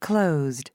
closed,